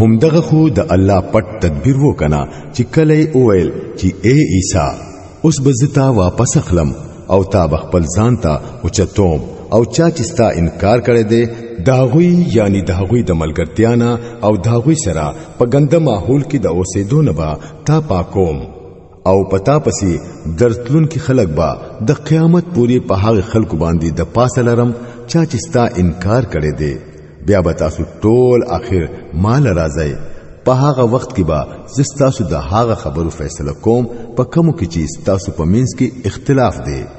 هم دغه خو د الله پټ تدبیر وکنا چې کله اویل چې اے عیسی اوس بزتا واپس خلم او تا بخپل ځان ته اوچتوم او چا چې ستا انکار کړي دي داغوی یعنی داغوی د ملګرتیانا او داغوی سره په ګنده ماحول کې د اوسېدو نه با تا پاکوم او پتا پسې درتلون کې خلک با د قیامت پورې په هغه خلکو باندې د پاسه لرم چا چې ستا انکار کړي دي بیا به تاسو ټول اخر مال راځي په هغه وخت کې به زستاسو د هغه خبرو فیصله کوم په کوم کې چې تاسو په منځ کې اختلاف دی